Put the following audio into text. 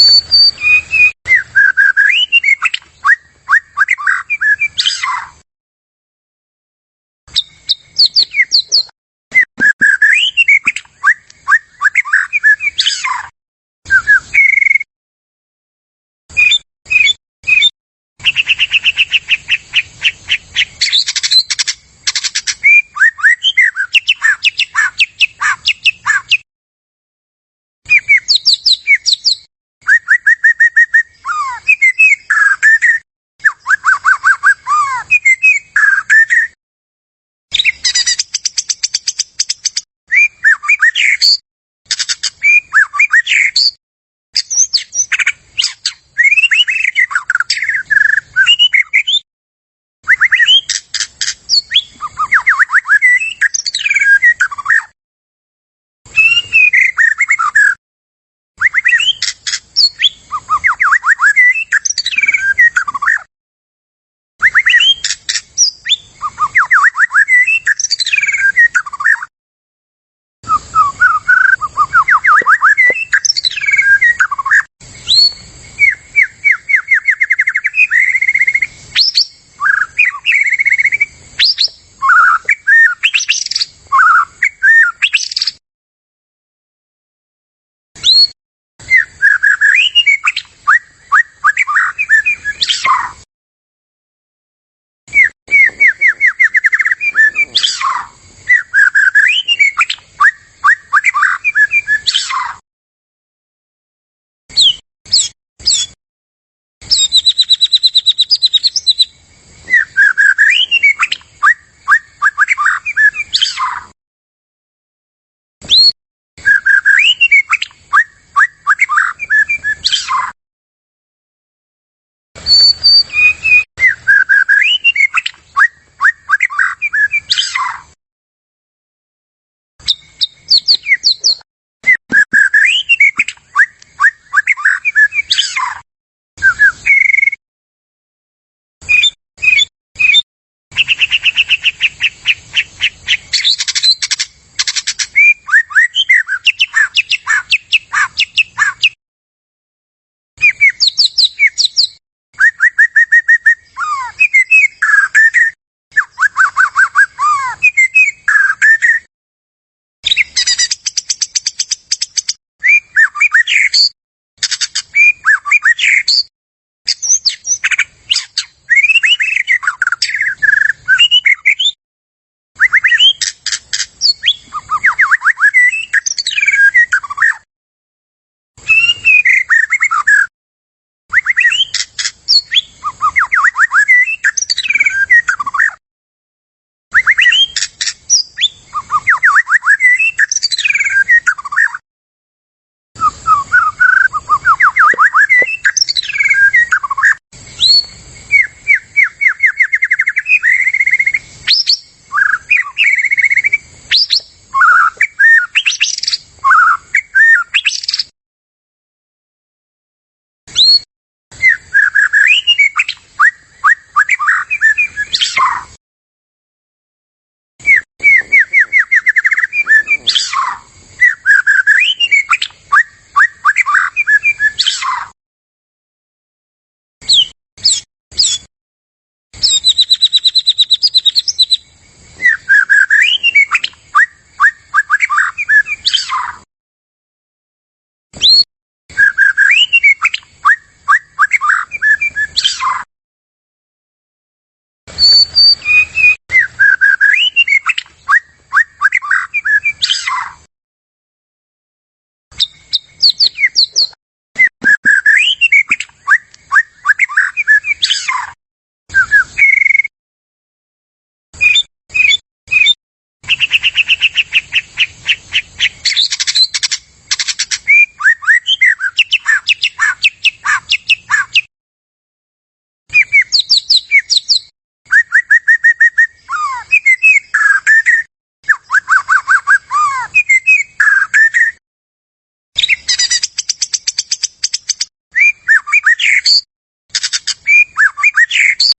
フフフ。